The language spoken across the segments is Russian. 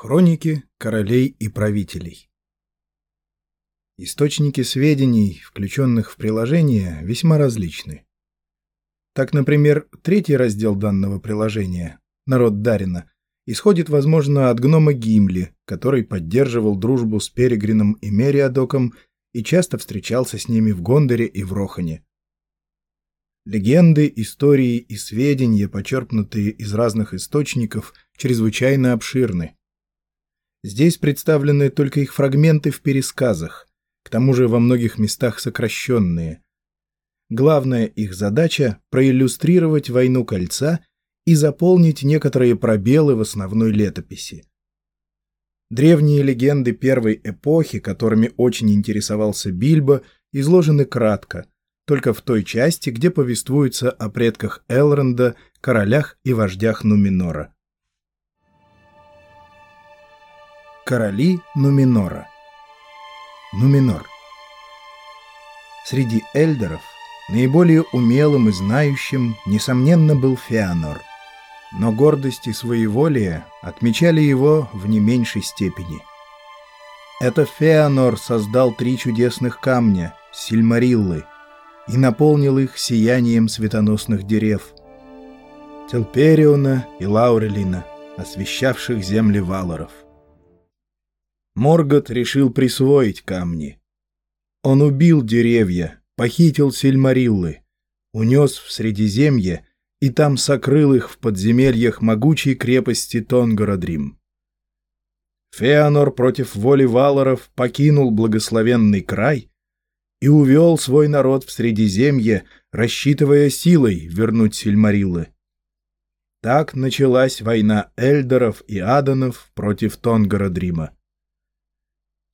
Хроники королей и правителей Источники сведений, включенных в приложение, весьма различны. Так, например, третий раздел данного приложения «Народ Дарина» исходит, возможно, от гнома Гимли, который поддерживал дружбу с Перегрином и Мериадоком и часто встречался с ними в Гондоре и в Рохане. Легенды, истории и сведения, почерпнутые из разных источников, чрезвычайно обширны. Здесь представлены только их фрагменты в пересказах, к тому же во многих местах сокращенные. Главная их задача — проиллюстрировать «Войну кольца» и заполнить некоторые пробелы в основной летописи. Древние легенды первой эпохи, которыми очень интересовался Бильбо, изложены кратко, только в той части, где повествуется о предках Элронда, королях и вождях Нуминора. Короли Нуминора Нуминор Среди эльдеров наиболее умелым и знающим, несомненно, был Феанор. Но гордость и своеволие отмечали его в не меньшей степени. Это Феанор создал три чудесных камня — Сильмариллы — и наполнил их сиянием светоносных дерев — Телпериона и Лаурелина, освещавших земли Валоров. Моргот решил присвоить камни. Он убил деревья, похитил сельмариллы, унес в Средиземье и там сокрыл их в подземельях могучей крепости Тонгородрим. Феонор против воли валоров покинул благословенный край и увел свой народ в Средиземье, рассчитывая силой вернуть Сильмариллы. Так началась война эльдеров и аданов против Тонгородрима.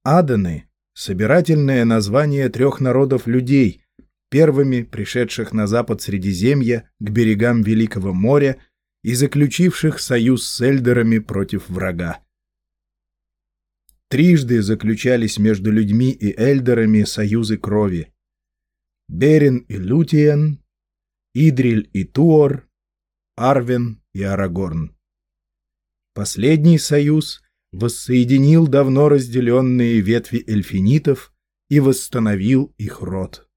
Аданы — собирательное название трех народов людей, первыми пришедших на запад Средиземья к берегам Великого моря и заключивших союз с эльдерами против врага. Трижды заключались между людьми и эльдерами союзы крови. Берин и Лютиен, Идриль и Туор, Арвен и Арагорн. Последний союз воссоединил давно разделенные ветви эльфинитов и восстановил их род.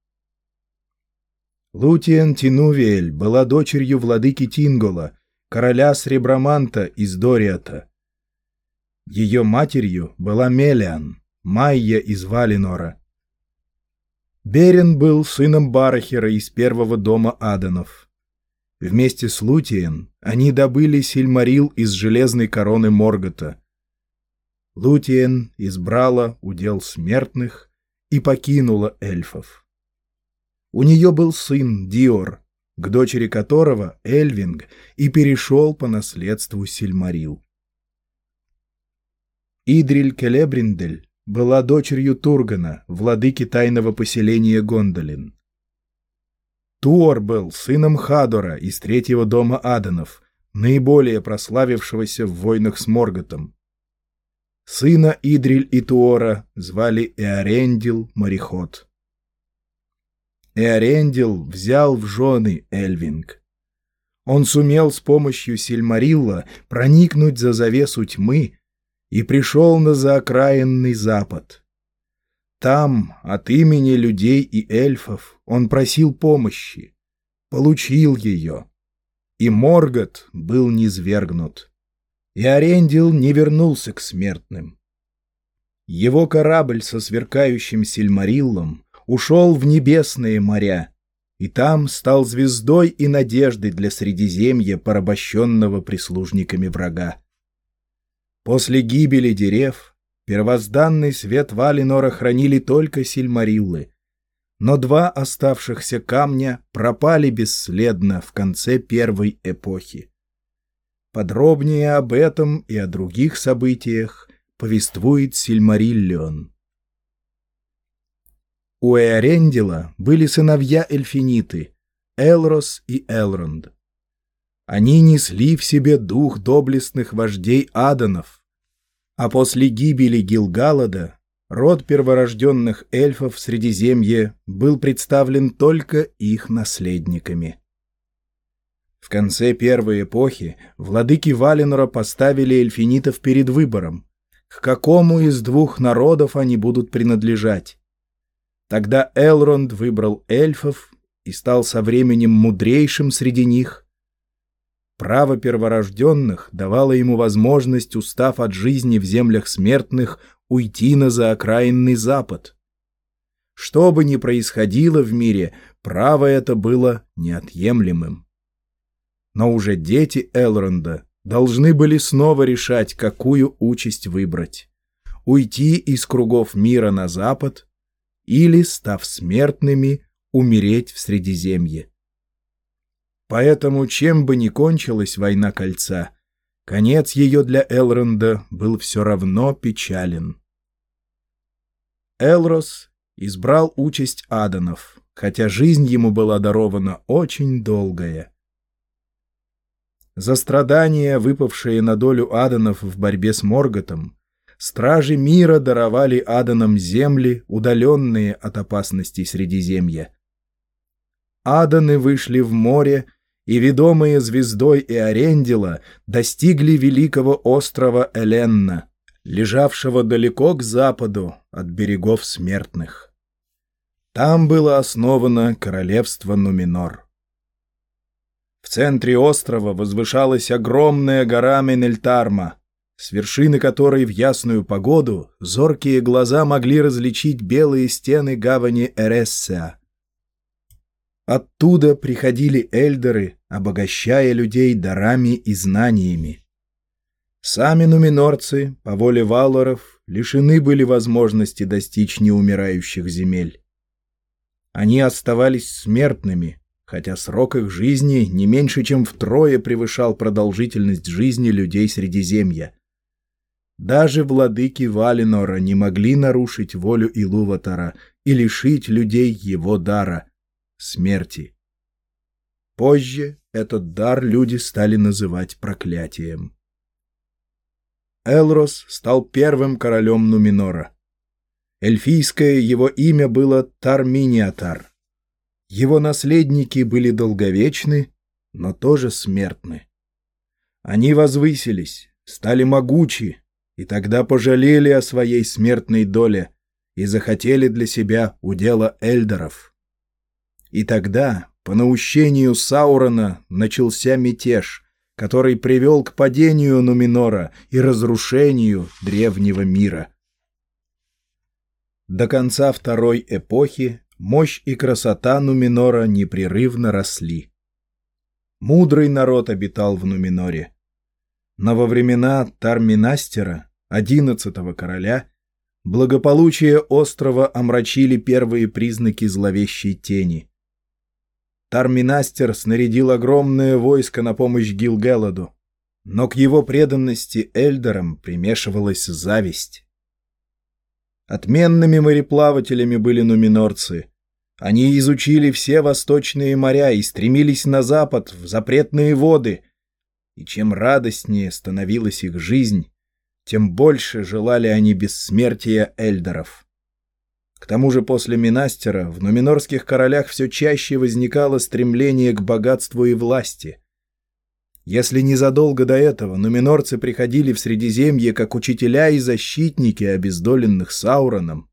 Лутиен Тинувиэль была дочерью владыки Тингола, короля Среброманта из Дориата. Ее матерью была Мелиан, Майя из Валинора. Берен был сыном Барахера из первого дома Аданов. Вместе с Лутиен они добыли Сильмарил из железной короны Моргота — Лутиен избрала удел смертных и покинула эльфов. У нее был сын Диор, к дочери которого Эльвинг и перешел по наследству Сильмарил. Идриль Келебриндель была дочерью Тургана, владыки тайного поселения Гондолин. Туор был сыном Хадора из третьего дома Аданов, наиболее прославившегося в войнах с Морготом. Сына Идриль и Туора звали Эорендил мореход. Эорендил взял в жены Эльвинг. Он сумел с помощью Сильмарилла проникнуть за завесу тьмы и пришел на заокраинный запад. Там, от имени людей и эльфов, он просил помощи, получил ее, и Моргот был низвергнут и Арендил не вернулся к смертным. Его корабль со сверкающим сильмариллом ушел в небесные моря, и там стал звездой и надеждой для Средиземья, порабощенного прислужниками врага. После гибели дерев первозданный свет Валинора хранили только сильмариллы, но два оставшихся камня пропали бесследно в конце первой эпохи. Подробнее об этом и о других событиях повествует Сильмариллион. У Эорендила были сыновья Эльфиниты, Элрос и Элронд. Они несли в себе дух доблестных вождей Аданов, а после гибели Гилгалада род перворожденных эльфов в Средиземье был представлен только их наследниками. В конце первой эпохи владыки Валенора поставили эльфинитов перед выбором, к какому из двух народов они будут принадлежать. Тогда Элронд выбрал эльфов и стал со временем мудрейшим среди них. Право перворожденных давало ему возможность, устав от жизни в землях смертных, уйти на заокраинный запад. Что бы ни происходило в мире, право это было неотъемлемым но уже дети Элронда должны были снова решать, какую участь выбрать. Уйти из кругов мира на запад или, став смертными, умереть в Средиземье. Поэтому, чем бы ни кончилась война кольца, конец ее для Элронда был все равно печален. Элрос избрал участь Аданов, хотя жизнь ему была дарована очень долгая. За страдания, выпавшие на долю аданов в борьбе с Морготом, стражи мира даровали аданам земли, удаленные от опасностей Средиземья. Аданы вышли в море, и, ведомые звездой и Арендила, достигли великого острова Эленна, лежавшего далеко к западу от берегов смертных. Там было основано королевство Нуминор. В центре острова возвышалась огромная гора Менельтарма, с вершины которой в ясную погоду зоркие глаза могли различить белые стены гавани Эрессеа. Оттуда приходили эльдеры, обогащая людей дарами и знаниями. Сами нуминорцы, по воле валоров, лишены были возможности достичь неумирающих земель. Они оставались смертными, хотя срок их жизни не меньше, чем втрое превышал продолжительность жизни людей Средиземья. Даже владыки Валинора не могли нарушить волю Илуватара и лишить людей его дара — смерти. Позже этот дар люди стали называть проклятием. Элрос стал первым королем Нуминора. Эльфийское его имя было Тарминиатар. Его наследники были долговечны, но тоже смертны. Они возвысились, стали могучи, и тогда пожалели о своей смертной доле и захотели для себя удела эльдеров. И тогда, по наущению Саурона, начался мятеж, который привел к падению Нуминора и разрушению древнего мира. До конца второй эпохи Мощь и красота Нуминора непрерывно росли. Мудрый народ обитал в Нуминоре. Но во времена Тарминастера, одиннадцатого короля, благополучие острова омрачили первые признаки зловещей тени. Тарминастер снарядил огромное войско на помощь Гилгеладу, но к его преданности эльдерам примешивалась зависть. Отменными мореплавателями были нуминорцы. Они изучили все восточные моря и стремились на запад, в запретные воды. И чем радостнее становилась их жизнь, тем больше желали они бессмертия эльдеров. К тому же после Минастера в нуминорских королях все чаще возникало стремление к богатству и власти — если незадолго до этого нуминорцы приходили в Средиземье как учителя и защитники обездоленных Сауроном,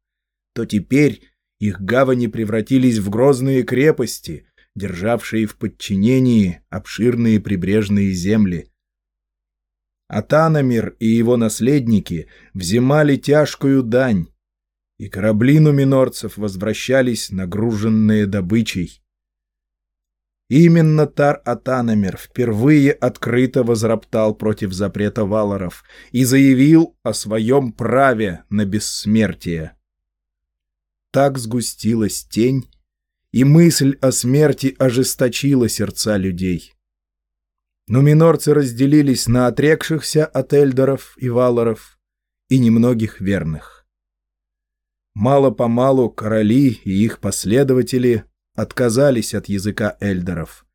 то теперь их гавани превратились в грозные крепости, державшие в подчинении обширные прибрежные земли. Атанамир и его наследники взимали тяжкую дань, и корабли нуминорцев возвращались нагруженные добычей. Именно Тар-Атанамер впервые открыто возроптал против запрета валоров и заявил о своем праве на бессмертие. Так сгустилась тень, и мысль о смерти ожесточила сердца людей. Но минорцы разделились на отрекшихся от эльдоров и валоров и немногих верных. Мало-помалу короли и их последователи отказались от языка эльдеров.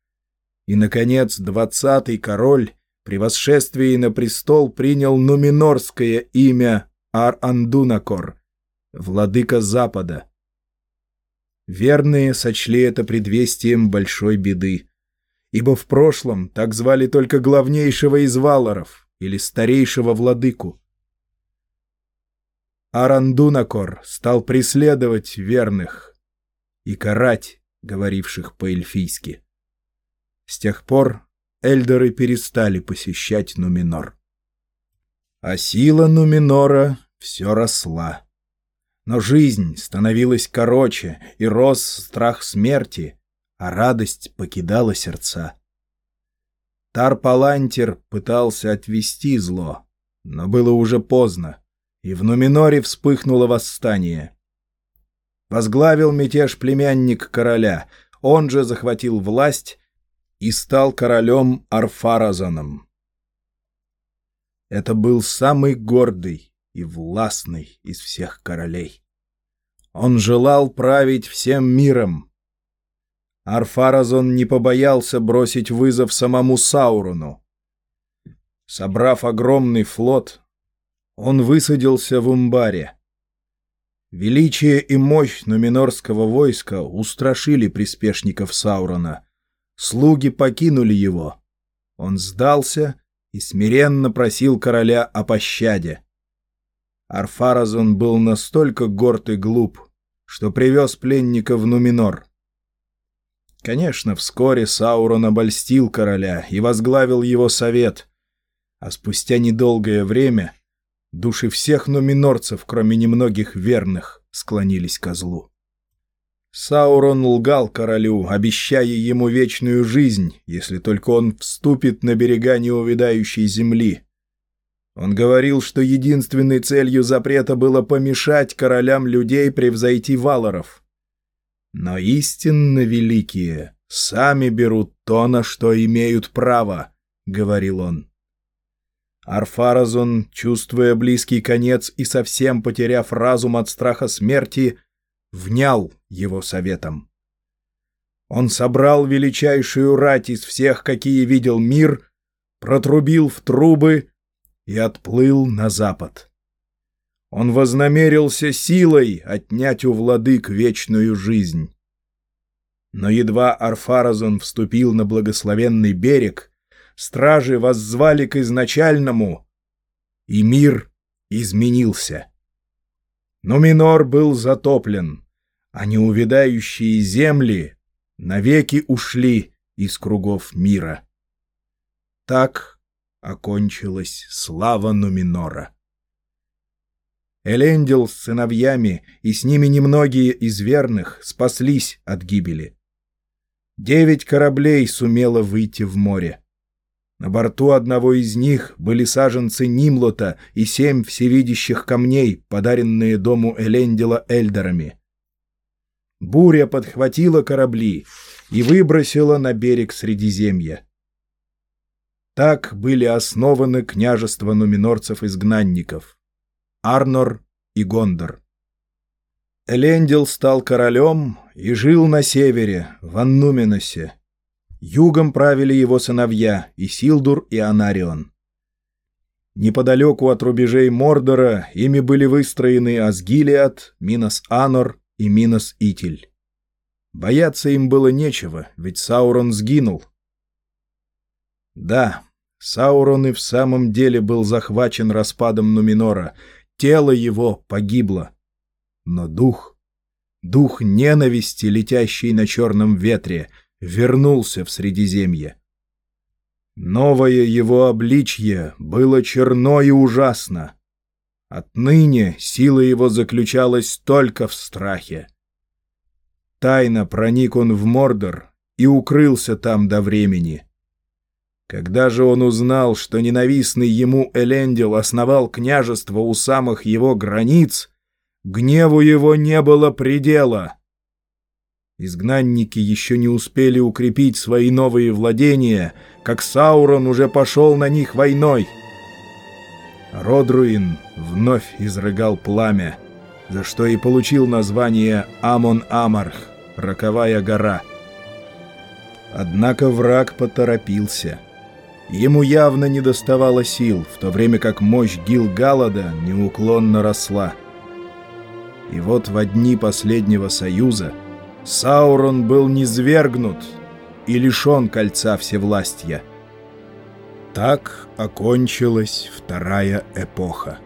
И, наконец, двадцатый король при восшествии на престол принял нуминорское имя Ар-Андунакор, владыка Запада. Верные сочли это предвестием большой беды, ибо в прошлом так звали только главнейшего из валоров или старейшего владыку. Арандунакор стал преследовать верных и карать говоривших по-эльфийски. С тех пор эльдеры перестали посещать Нуминор. А сила Нуминора все росла. Но жизнь становилась короче, и рос страх смерти, а радость покидала сердца. Тар-Палантир пытался отвести зло, но было уже поздно, и в Нуминоре вспыхнуло восстание. Возглавил мятеж племянник короля, он же захватил власть и стал королем Арфаразаном. Это был самый гордый и властный из всех королей. Он желал править всем миром. Арфаразон не побоялся бросить вызов самому Саурону. Собрав огромный флот, он высадился в Умбаре. Величие и мощь нуминорского войска устрашили приспешников Саурона — Слуги покинули его. Он сдался и смиренно просил короля о пощаде. Арфаразон был настолько горд и глуп, что привез пленника в Нуминор. Конечно, вскоре Саурон обольстил короля и возглавил его совет, а спустя недолгое время души всех нуминорцев, кроме немногих верных, склонились ко злу. Саурон лгал королю, обещая ему вечную жизнь, если только он вступит на берега неувидающей земли. Он говорил, что единственной целью запрета было помешать королям людей превзойти валоров. Но истинно великие сами берут то, на что имеют право, — говорил он. Арфаразон, чувствуя близкий конец и совсем потеряв разум от страха смерти, — внял его советом. Он собрал величайшую рать из всех, какие видел мир, протрубил в трубы и отплыл на запад. Он вознамерился силой отнять у владык вечную жизнь. Но едва Арфаразон вступил на благословенный берег, стражи воззвали к изначальному, и мир изменился. Но Минор был затоплен, а неувядающие земли навеки ушли из кругов мира. Так окончилась слава Нуминора. Элендил с сыновьями и с ними немногие из верных спаслись от гибели. Девять кораблей сумело выйти в море. На борту одного из них были саженцы Нимлота и семь всевидящих камней, подаренные дому Элендила эльдерами. Буря подхватила корабли и выбросила на берег Средиземья. Так были основаны княжества нуминорцев-изгнанников — Арнор и Гондор. Элендил стал королем и жил на севере, в Аннуменосе, Югом правили его сыновья Исилдур и Анарион. Неподалеку от рубежей Мордора ими были выстроены Асгилиад, Минос-Анор и Минос-Итиль. Бояться им было нечего, ведь Саурон сгинул. Да, Саурон и в самом деле был захвачен распадом Нуминора, тело его погибло. Но дух, дух ненависти, летящий на черном ветре — вернулся в Средиземье. Новое его обличье было черно и ужасно. Отныне сила его заключалась только в страхе. Тайно проник он в Мордор и укрылся там до времени. Когда же он узнал, что ненавистный ему Элендил основал княжество у самых его границ, гневу его не было предела — Изгнанники еще не успели укрепить свои новые владения, как Саурон уже пошел на них войной. Родруин вновь изрыгал пламя, за что и получил название Амон-Амарх, Роковая гора. Однако враг поторопился. Ему явно не доставало сил, в то время как мощь Гил-Галада неуклонно росла. И вот в дни последнего союза — Саурон был низвергнут, и лишен кольца всевластья. Так окончилась вторая эпоха.